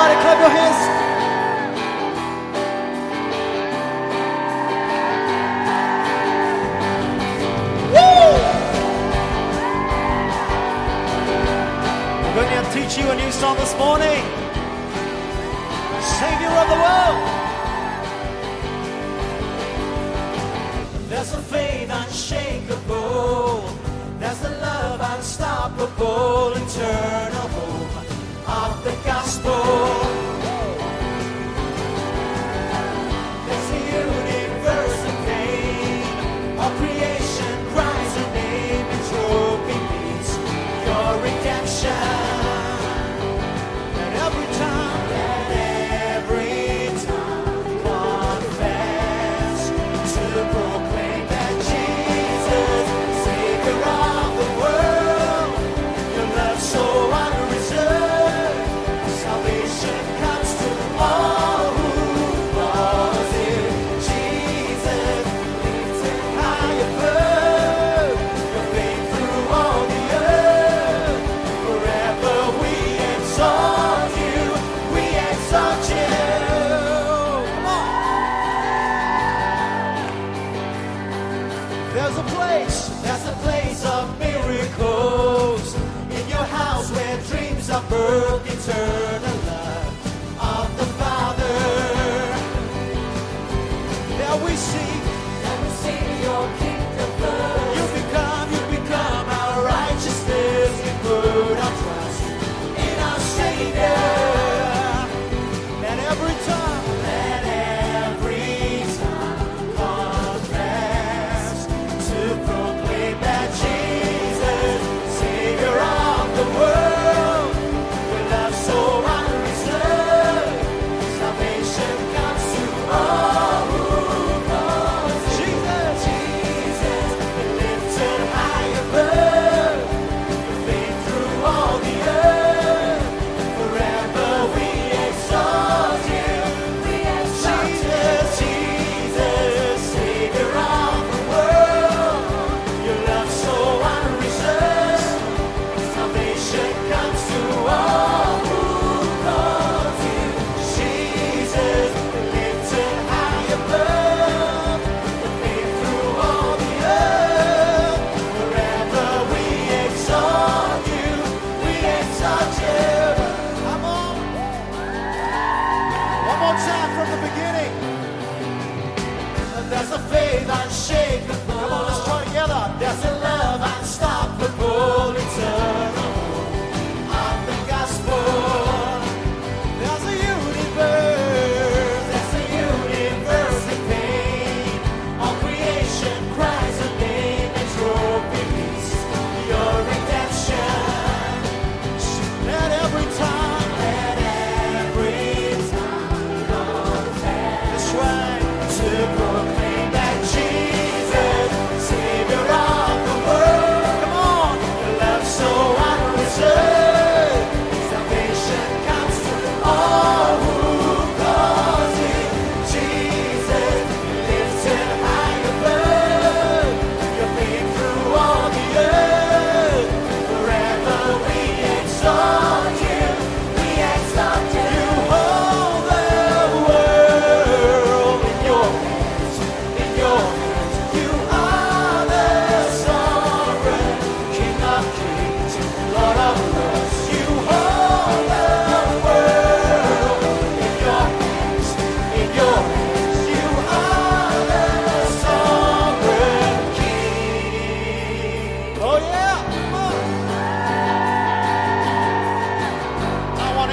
Everybody, clap your hands. Woo! We're going to teach you a new song this morning. Savior of the world. There's a faith unshakable. There's a love unstoppable, eternal. world.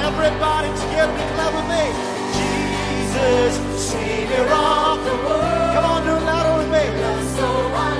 Everybody together declare with me. Jesus, Savior of the world. Come on, do it louder with me.